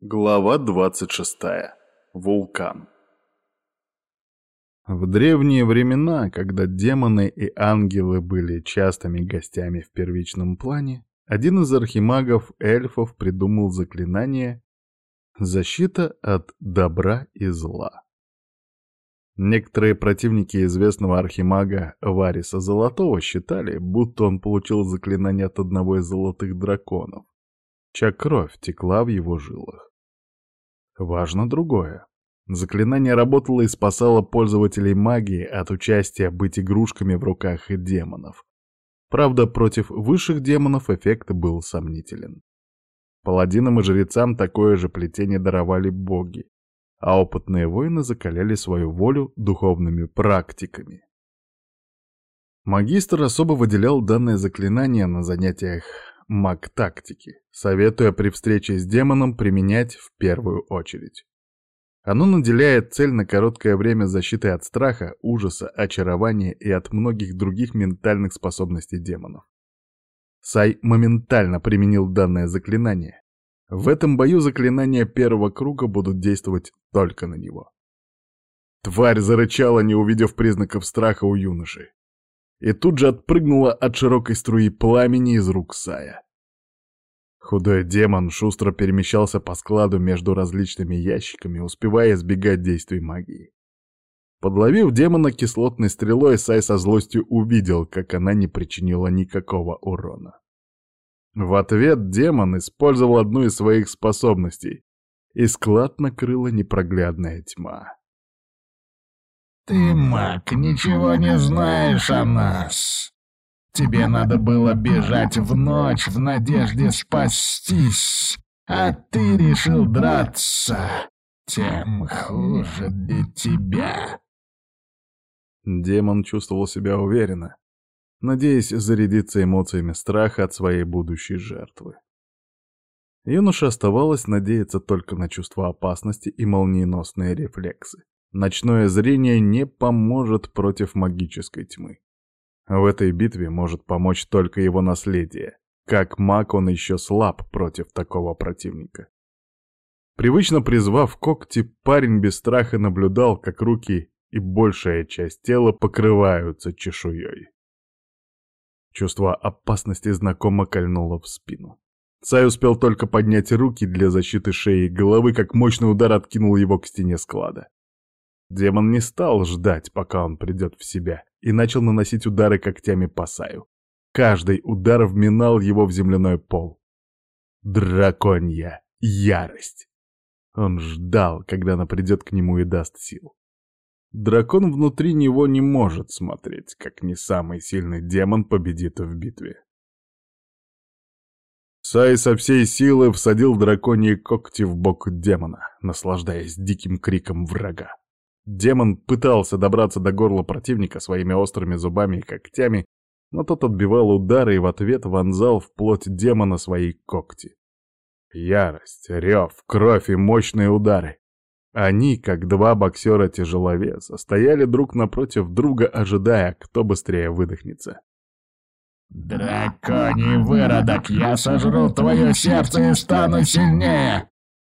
Глава 26. Вулкан. В древние времена, когда демоны и ангелы были частыми гостями в первичном плане, один из архимагов эльфов придумал заклинание «Защита от добра и зла». Некоторые противники известного архимага Вариса Золотого считали, будто он получил заклинание от одного из золотых драконов, чья кровь текла в его жилах. Важно другое. Заклинание работало и спасало пользователей магии от участия быть игрушками в руках демонов. Правда, против высших демонов эффект был сомнителен. Паладинам и жрецам такое же плетение даровали боги, а опытные воины закаляли свою волю духовными практиками. Магистр особо выделял данное заклинание на занятиях маг-тактики, советуя при встрече с демоном применять в первую очередь. Оно наделяет цель на короткое время защиты от страха, ужаса, очарования и от многих других ментальных способностей демонов. Сай моментально применил данное заклинание. В этом бою заклинания первого круга будут действовать только на него. Тварь зарычала, не увидев признаков страха у юноши и тут же отпрыгнула от широкой струи пламени из рук Сая. Худой демон шустро перемещался по складу между различными ящиками, успевая избегать действий магии. Подловив демона кислотной стрелой, Сай со злостью увидел, как она не причинила никакого урона. В ответ демон использовал одну из своих способностей, и склад накрыла непроглядная тьма. «Ты, маг, ничего не знаешь о нас. Тебе надо было бежать в ночь в надежде спастись, а ты решил драться. Тем хуже для тебя». Демон чувствовал себя уверенно, надеясь зарядиться эмоциями страха от своей будущей жертвы. Юноше оставалось надеяться только на чувство опасности и молниеносные рефлексы. Ночное зрение не поможет против магической тьмы. В этой битве может помочь только его наследие. Как маг он еще слаб против такого противника. Привычно призвав когти, парень без страха наблюдал, как руки и большая часть тела покрываются чешуей. Чувство опасности знакомо кольнуло в спину. Цай успел только поднять руки для защиты шеи и головы, как мощный удар откинул его к стене склада. Демон не стал ждать, пока он придет в себя, и начал наносить удары когтями по Саю. Каждый удар вминал его в земляной пол. Драконья ярость. Он ждал, когда она придет к нему и даст сил. Дракон внутри него не может смотреть, как не самый сильный демон победит в битве. Сай со всей силы всадил драконьи когти в бок демона, наслаждаясь диким криком врага. Демон пытался добраться до горла противника своими острыми зубами и когтями, но тот отбивал удары и в ответ вонзал в плоть демона свои когти. Ярость, рев, кровь и мощные удары. Они, как два боксера-тяжеловеса, стояли друг напротив друга, ожидая, кто быстрее выдохнется. «Драконий выродок, я сожру твое сердце и стану сильнее!»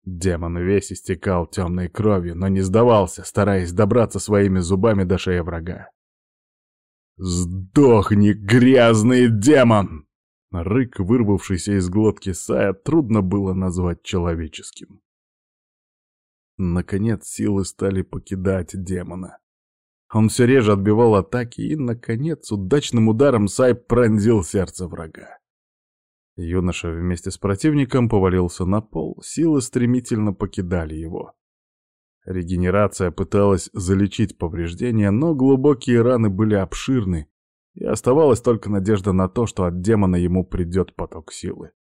Демон весь истекал темной кровью, но не сдавался, стараясь добраться своими зубами до шеи врага. «Сдохни, грязный демон!» Рык, вырвавшийся из глотки Сая, трудно было назвать человеческим. Наконец силы стали покидать демона. Он все реже отбивал атаки, и, наконец, удачным ударом Сай пронзил сердце врага. Юноша вместе с противником повалился на пол, силы стремительно покидали его. Регенерация пыталась залечить повреждения, но глубокие раны были обширны, и оставалась только надежда на то, что от демона ему придет поток силы.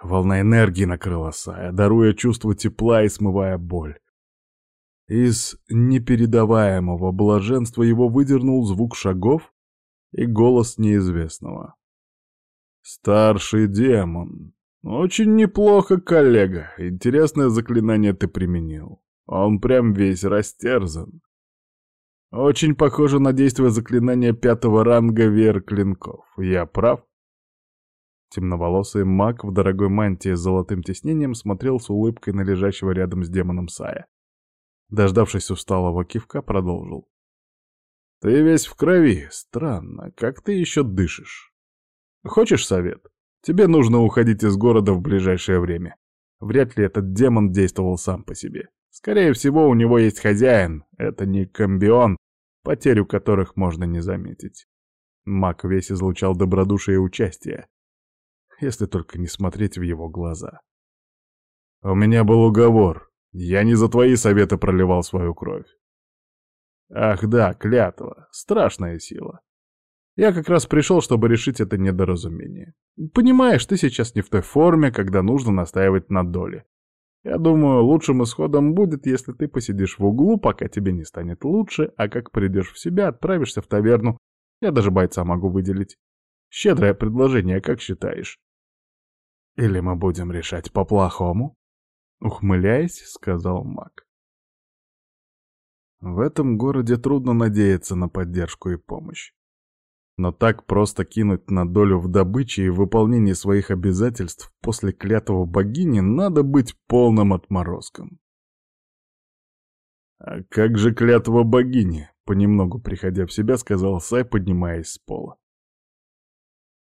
Волна энергии накрыла Сая, даруя чувство тепла и смывая боль. Из непередаваемого блаженства его выдернул звук шагов и голос неизвестного. Старший демон. Очень неплохо, коллега. Интересное заклинание ты применил. Он прям весь растерзан. Очень похоже на действие заклинания пятого ранга вер клинков. Я прав? Темноволосый маг в дорогой мантии с золотым тиснением смотрел с улыбкой на лежащего рядом с демоном Сая. Дождавшись усталого кивка, продолжил. «Ты весь в крови. Странно, как ты еще дышишь? Хочешь совет? Тебе нужно уходить из города в ближайшее время. Вряд ли этот демон действовал сам по себе. Скорее всего, у него есть хозяин. Это не комбион, потерю которых можно не заметить. Маг весь излучал добродушие и участие, если только не смотреть в его глаза. «У меня был уговор. Я не за твои советы проливал свою кровь. Ах да, клятва. Страшная сила. Я как раз пришел, чтобы решить это недоразумение. Понимаешь, ты сейчас не в той форме, когда нужно настаивать на доле. Я думаю, лучшим исходом будет, если ты посидишь в углу, пока тебе не станет лучше, а как придешь в себя, отправишься в таверну я даже бойца могу выделить. Щедрое предложение, как считаешь? Или мы будем решать по-плохому? Ухмыляясь, сказал маг. В этом городе трудно надеяться на поддержку и помощь. Но так просто кинуть на долю в добыче и выполнении своих обязательств после клятого богини надо быть полным отморозком. «А как же клятва богини?» Понемногу приходя в себя, сказал Сай, поднимаясь с пола.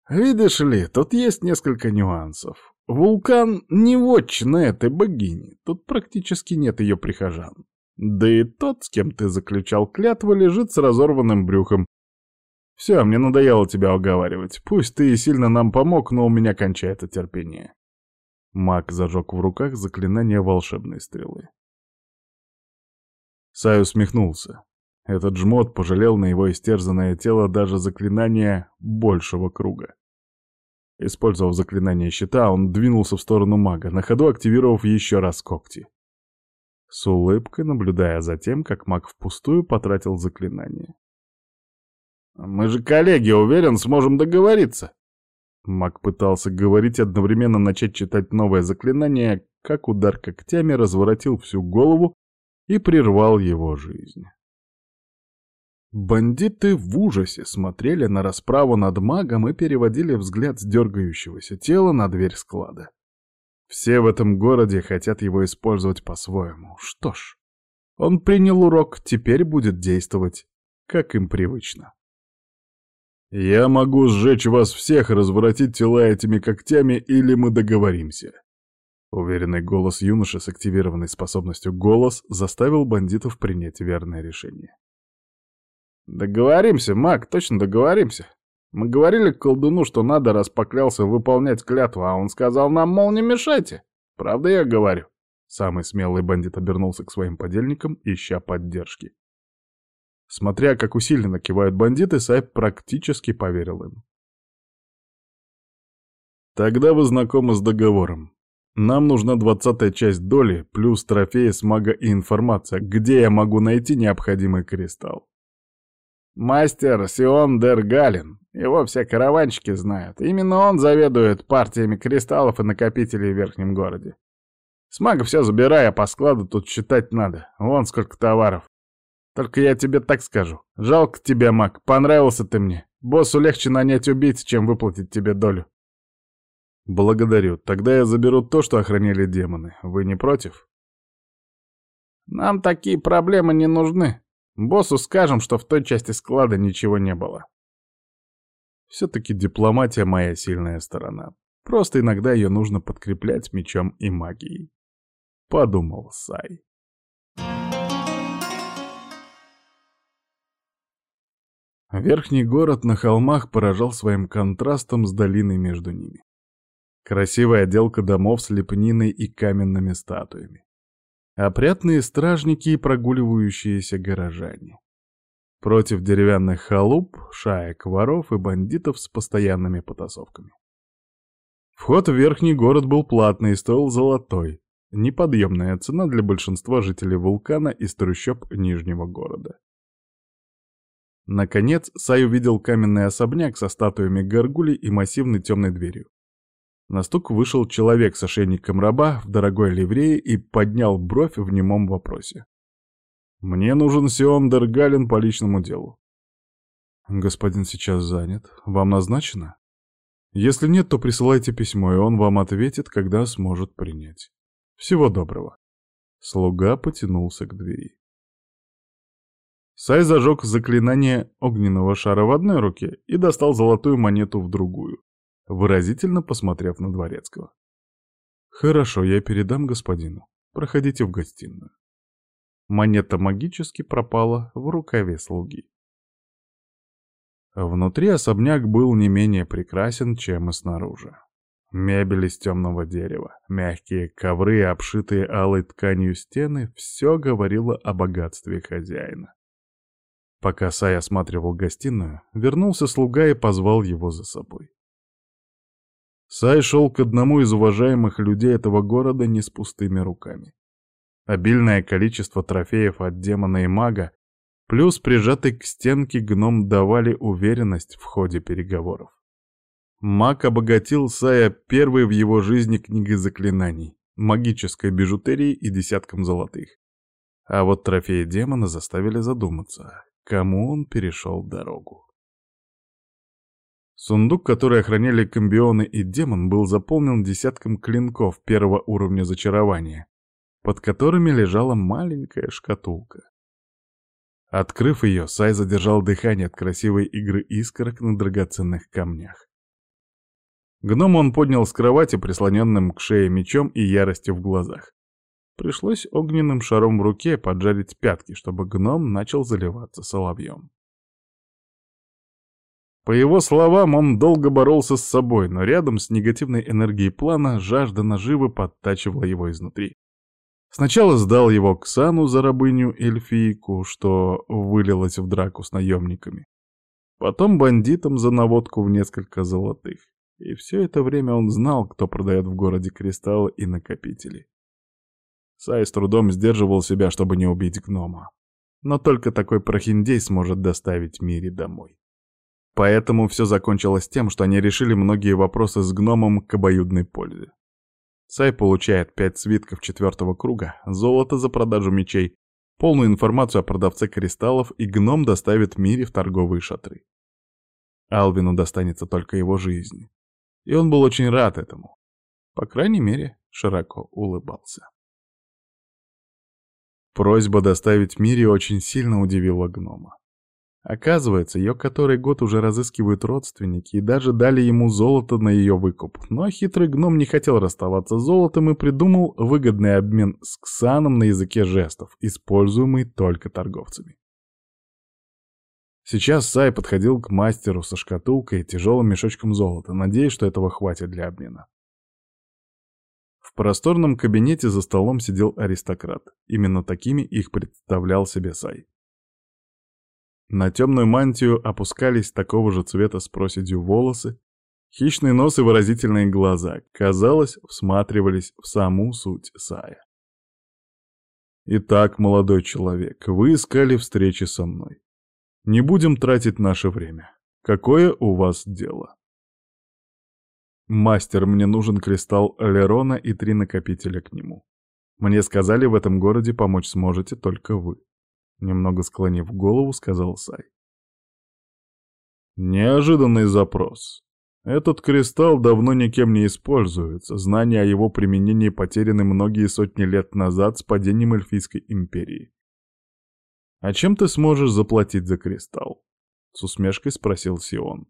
«Видишь ли, тут есть несколько нюансов. Вулкан не вотчина этой богини, тут практически нет ее прихожан. Да и тот, с кем ты заключал клятву, лежит с разорванным брюхом. Все, мне надоело тебя уговаривать. Пусть ты и сильно нам помог, но у меня кончается терпение». Маг зажег в руках заклинание волшебной стрелы. Сай усмехнулся. Этот жмот пожалел на его истерзанное тело даже заклинание большего круга. Использовав заклинание щита, он двинулся в сторону мага, на ходу активировав еще раз когти. С улыбкой наблюдая за тем, как маг впустую потратил заклинание. «Мы же коллеги, уверен, сможем договориться!» Маг пытался говорить, одновременно начать читать новое заклинание, как удар когтями разворотил всю голову и прервал его жизнь. Бандиты в ужасе смотрели на расправу над магом и переводили взгляд с дергающегося тела на дверь склада. Все в этом городе хотят его использовать по-своему. Что ж, он принял урок, теперь будет действовать, как им привычно. «Я могу сжечь вас всех, разворотить тела этими когтями, или мы договоримся». Уверенный голос юноши с активированной способностью «голос» заставил бандитов принять верное решение. «Договоримся, маг, точно договоримся. Мы говорили колдуну, что надо, раз поклялся выполнять клятву, а он сказал нам, мол, не мешайте. Правда я говорю?» Самый смелый бандит обернулся к своим подельникам, ища поддержки. Смотря, как усиленно кивают бандиты, Сайп практически поверил им. «Тогда вы знакомы с договором. Нам нужна двадцатая часть доли, плюс трофеи с мага и информация, где я могу найти необходимый кристалл. Мастер Сион Дер Галин. Его все караванщики знают. Именно он заведует партиями кристаллов и накопителей в Верхнем городе. С мага все забирай, а по складу тут считать надо. Вон сколько товаров. Только я тебе так скажу. Жалко тебя, маг, понравился ты мне. Боссу легче нанять убийц, чем выплатить тебе долю. Благодарю. Тогда я заберу то, что охраняли демоны. Вы не против? Нам такие проблемы не нужны. Боссу скажем, что в той части склада ничего не было. Все-таки дипломатия моя сильная сторона. Просто иногда ее нужно подкреплять мечом и магией. Подумал Сай. Верхний город на холмах поражал своим контрастом с долиной между ними. Красивая отделка домов с лепниной и каменными статуями опрятные стражники и прогуливающиеся горожане. Против деревянных халуп, шаек воров и бандитов с постоянными потасовками. Вход в верхний город был платный и стоил золотой, неподъемная цена для большинства жителей вулкана из трущоб Нижнего города. Наконец, Сай увидел каменный особняк со статуями горгулей и массивной темной дверью. На стук вышел человек с ошейником раба в дорогой ливрее и поднял бровь в немом вопросе. «Мне нужен Сион Дергалин по личному делу». «Господин сейчас занят. Вам назначено?» Если нет, то присылайте письмо, и он вам ответит, когда сможет принять. Всего доброго. Слуга потянулся к двери. Сай зажег заклинание огненного шара в одной руке и достал золотую монету в другую, выразительно посмотрев на Дворецкого. «Хорошо, я передам господину. Проходите в гостиную». Монета магически пропала в рукаве слуги. Внутри особняк был не менее прекрасен, чем и снаружи. Мебель из темного дерева, мягкие ковры, обшитые алой тканью стены — все говорило о богатстве хозяина. Пока Сай осматривал гостиную, вернулся слуга и позвал его за собой. Сай шел к одному из уважаемых людей этого города не с пустыми руками. Обильное количество трофеев от демона и мага, плюс прижатый к стенке гном давали уверенность в ходе переговоров. Маг обогатил Сая первой в его жизни книгой заклинаний, магической бижутерией и десятком золотых. А вот трофеи демона заставили задуматься, кому он перешел дорогу. Сундук, который охраняли комбионы и демон, был заполнен десятком клинков первого уровня зачарования, под которыми лежала маленькая шкатулка. Открыв ее, Сай задержал дыхание от красивой игры искорок на драгоценных камнях. Гном он поднял с кровати, прислоненным к шее мечом и яростью в глазах. Пришлось огненным шаром в руке поджарить пятки, чтобы гном начал заливаться соловьем. По его словам, он долго боролся с собой, но рядом с негативной энергией плана жажда наживы подтачивала его изнутри. Сначала сдал его Ксану за рабыню-эльфийку, что вылилось в драку с наемниками. Потом бандитам за наводку в несколько золотых. И все это время он знал, кто продает в городе кристаллы и накопители. Сай с трудом сдерживал себя, чтобы не убить гнома. Но только такой прохиндей сможет доставить Мири домой. Поэтому все закончилось тем, что они решили многие вопросы с гномом к обоюдной пользе. Сай получает пять свитков четвертого круга, золото за продажу мечей, полную информацию о продавце кристаллов, и гном доставит Мире в торговые шатры. Алвину достанется только его жизнь. И он был очень рад этому. По крайней мере, широко улыбался. Просьба доставить Мире очень сильно удивила гнома. Оказывается, ее который год уже разыскивают родственники и даже дали ему золото на ее выкуп. Но хитрый гном не хотел расставаться с золотом и придумал выгодный обмен с Ксаном на языке жестов, используемый только торговцами. Сейчас Сай подходил к мастеру со шкатулкой и тяжелым мешочком золота, надеясь, что этого хватит для обмена. В просторном кабинете за столом сидел аристократ. Именно такими их представлял себе Сай. На темную мантию опускались такого же цвета с проседью волосы, хищный нос и выразительные глаза, казалось, всматривались в саму суть Сая. «Итак, молодой человек, вы искали встречи со мной. Не будем тратить наше время. Какое у вас дело? Мастер, мне нужен кристалл Лерона и три накопителя к нему. Мне сказали, в этом городе помочь сможете только вы. Немного склонив голову, сказал Сай. Неожиданный запрос. Этот кристалл давно никем не используется, знания о его применении потеряны многие сотни лет назад с падением Эльфийской империи. «А чем ты сможешь заплатить за кристалл?» — с усмешкой спросил Сион.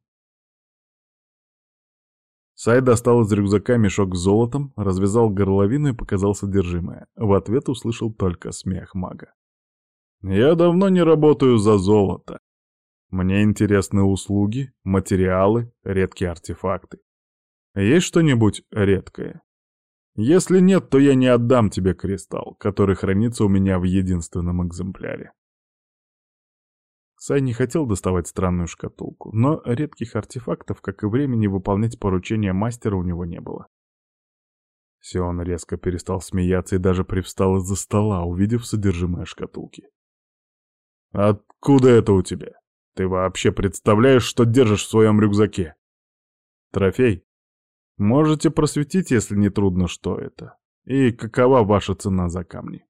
Сай достал из рюкзака мешок с золотом, развязал горловину и показал содержимое. В ответ услышал только смех мага. «Я давно не работаю за золото. Мне интересны услуги, материалы, редкие артефакты. Есть что-нибудь редкое? Если нет, то я не отдам тебе кристалл, который хранится у меня в единственном экземпляре. Сай не хотел доставать странную шкатулку, но редких артефактов, как и времени выполнять поручения мастера у него не было. Сион резко перестал смеяться и даже привстал из-за стола, увидев содержимое шкатулки. «Откуда это у тебя? Ты вообще представляешь, что держишь в своем рюкзаке?» «Трофей? Можете просветить, если не трудно, что это. И какова ваша цена за камни?»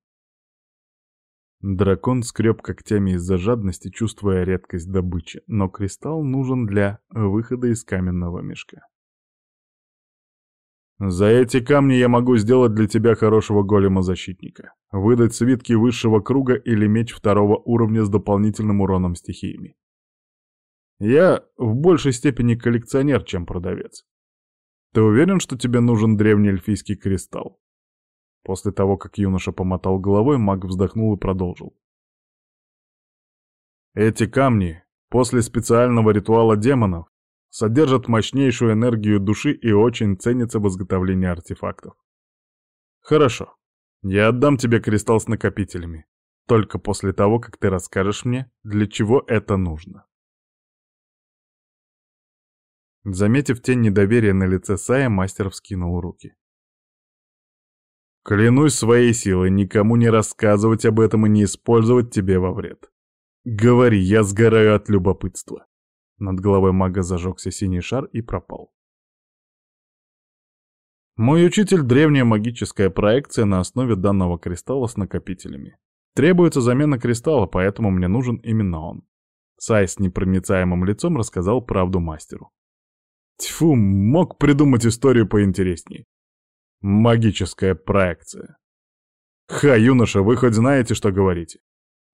Дракон скреб когтями из-за жадности, чувствуя редкость добычи, но кристалл нужен для выхода из каменного мешка. За эти камни я могу сделать для тебя хорошего голема-защитника, выдать свитки высшего круга или меч второго уровня с дополнительным уроном стихиями. Я в большей степени коллекционер, чем продавец. Ты уверен, что тебе нужен древний эльфийский кристалл? После того, как юноша помотал головой, маг вздохнул и продолжил. Эти камни, после специального ритуала демонов, содержат мощнейшую энергию души и очень ценятся в изготовлении артефактов. Хорошо, я отдам тебе кристалл с накопителями, только после того, как ты расскажешь мне, для чего это нужно. Заметив тень недоверия на лице Сая, мастер вскинул руки. «Клянусь своей силой никому не рассказывать об этом и не использовать тебе во вред. Говори, я сгораю от любопытства». Над головой мага зажегся синий шар и пропал. Мой учитель — древняя магическая проекция на основе данного кристалла с накопителями. Требуется замена кристалла, поэтому мне нужен именно он. Сай с непроницаемым лицом рассказал правду мастеру. Тьфу, мог придумать историю поинтересней. Магическая проекция. Ха, юноша, вы хоть знаете, что говорите?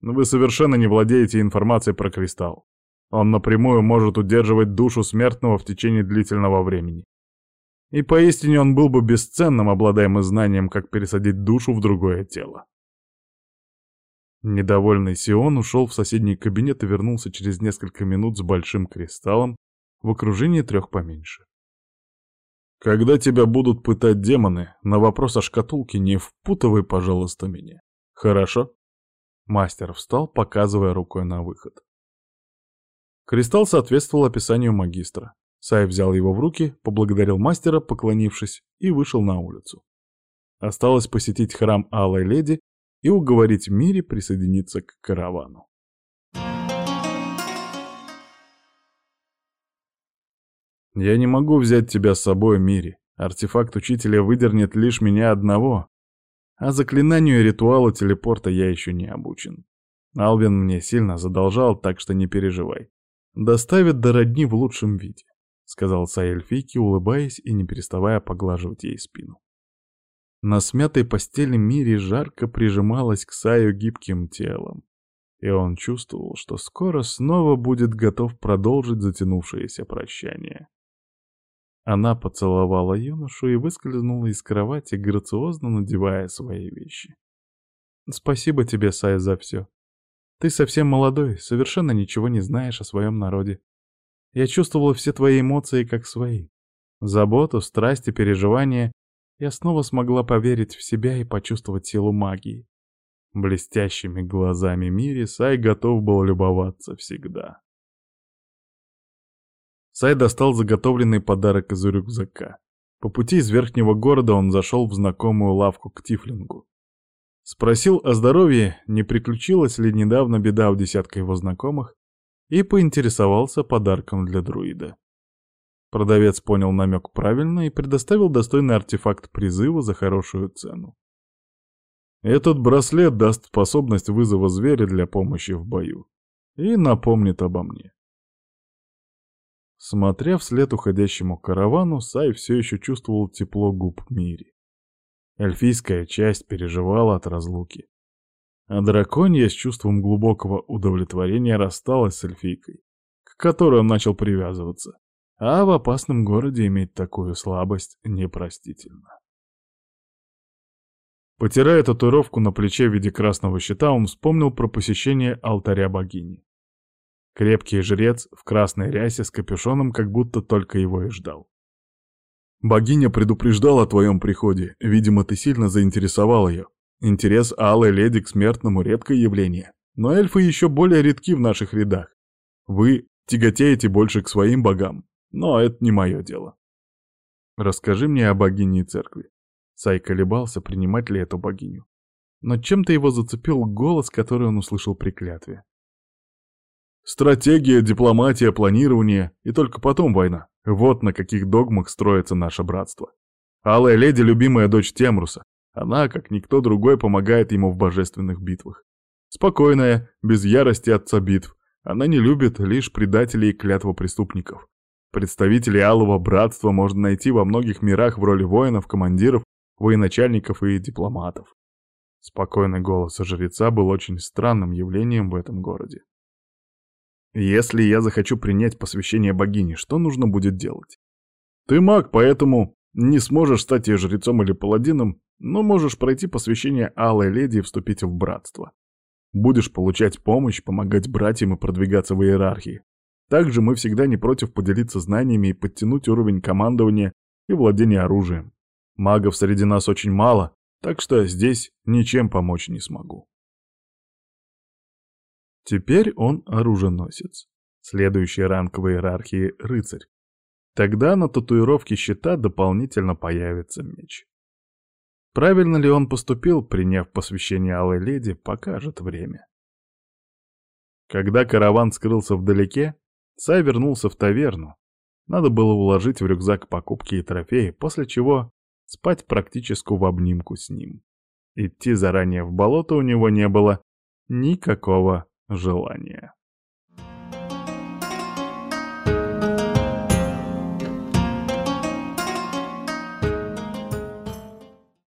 Вы совершенно не владеете информацией про кристалл. Он напрямую может удерживать душу смертного в течение длительного времени. И поистине он был бы бесценным, обладаемым знанием, как пересадить душу в другое тело. Недовольный Сион ушел в соседний кабинет и вернулся через несколько минут с большим кристаллом, в окружении трех поменьше. Когда тебя будут пытать демоны, на вопрос о шкатулке не впутывай, пожалуйста, меня. Хорошо? Мастер встал, показывая рукой на выход. Кристалл соответствовал описанию магистра. Сай взял его в руки, поблагодарил мастера, поклонившись, и вышел на улицу. Осталось посетить храм Алой Леди и уговорить Мири присоединиться к каравану. Я не могу взять тебя с собой, Мири. Артефакт учителя выдернет лишь меня одного. А заклинанию ритуала телепорта я еще не обучен. Алвин мне сильно задолжал, так что не переживай. Доставит до родни в лучшем виде, — сказал Саэльфийке, улыбаясь и не переставая поглаживать ей спину. На смятой постели Мири жарко прижималась к Саю гибким телом, и он чувствовал, что скоро снова будет готов продолжить затянувшееся прощание. Она поцеловала юношу и выскользнула из кровати, грациозно надевая свои вещи. «Спасибо тебе, Сай, за все. Ты совсем молодой, совершенно ничего не знаешь о своем народе. Я чувствовала все твои эмоции как свои. Заботу, страсть и переживания. Я снова смогла поверить в себя и почувствовать силу магии. Блестящими глазами Мири Сай готов был любоваться всегда. Сай достал заготовленный подарок из рюкзака. По пути из верхнего города он зашел в знакомую лавку к Тифлингу. Спросил о здоровье, не приключилась ли недавно беда у десятка его знакомых, и поинтересовался подарком для друида. Продавец понял намек правильно и предоставил достойный артефакт призыва за хорошую цену. Этот браслет даст способность вызова зверя для помощи в бою и напомнит обо мне. Смотря вслед уходящему каравану, Сай все еще чувствовал тепло губ Мири. Эльфийская часть переживала от разлуки. А драконья с чувством глубокого удовлетворения рассталась с эльфийкой, к которой он начал привязываться. А в опасном городе иметь такую слабость непростительно. Потирая татуировку на плече в виде красного щита, он вспомнил про посещение алтаря богини. Крепкий жрец в красной рясе с капюшоном как будто только его и ждал. «Богиня предупреждала о твоем приходе. Видимо, ты сильно заинтересовал ее. Интерес алой леди к смертному — редкое явление. Но эльфы еще более редки в наших рядах. Вы тяготеете больше к своим богам, но это не мое дело. Расскажи мне о богине и церкви. Сай колебался, принимать ли эту богиню. Но чем-то его зацепил голос, который он услышал при клятве. Стратегия, дипломатия, планирование и только потом война. Вот на каких догмах строится наше братство. Алая леди — любимая дочь Темруса. Она, как никто другой, помогает ему в божественных битвах. Спокойная, без ярости отца битв. Она не любит лишь предателей и клятвопреступников. Представителей Алого Братства можно найти во многих мирах в роли воинов, командиров, военачальников и дипломатов. Спокойный голос жреца был очень странным явлением в этом городе. Если я захочу принять посвящение богини, что нужно будет делать? Ты маг, поэтому не сможешь стать ее жрецом или паладином, но можешь пройти посвящение Алой Леди и вступить в братство. Будешь получать помощь, помогать братьям и продвигаться в иерархии. Также мы всегда не против поделиться знаниями и подтянуть уровень командования и владения оружием. Магов среди нас очень мало, так что здесь ничем помочь не смогу. Теперь он оруженосец. Следующий ранг в иерархии — рыцарь. Тогда на татуировке щита дополнительно появится меч. Правильно ли он поступил, приняв посвящение Алой Леди, покажет время. Когда караван скрылся вдалеке, Сай вернулся в таверну. Надо было уложить в рюкзак покупки и трофеи, после чего спать практически в обнимку с ним. Идти заранее в болото у него не было никакого желания.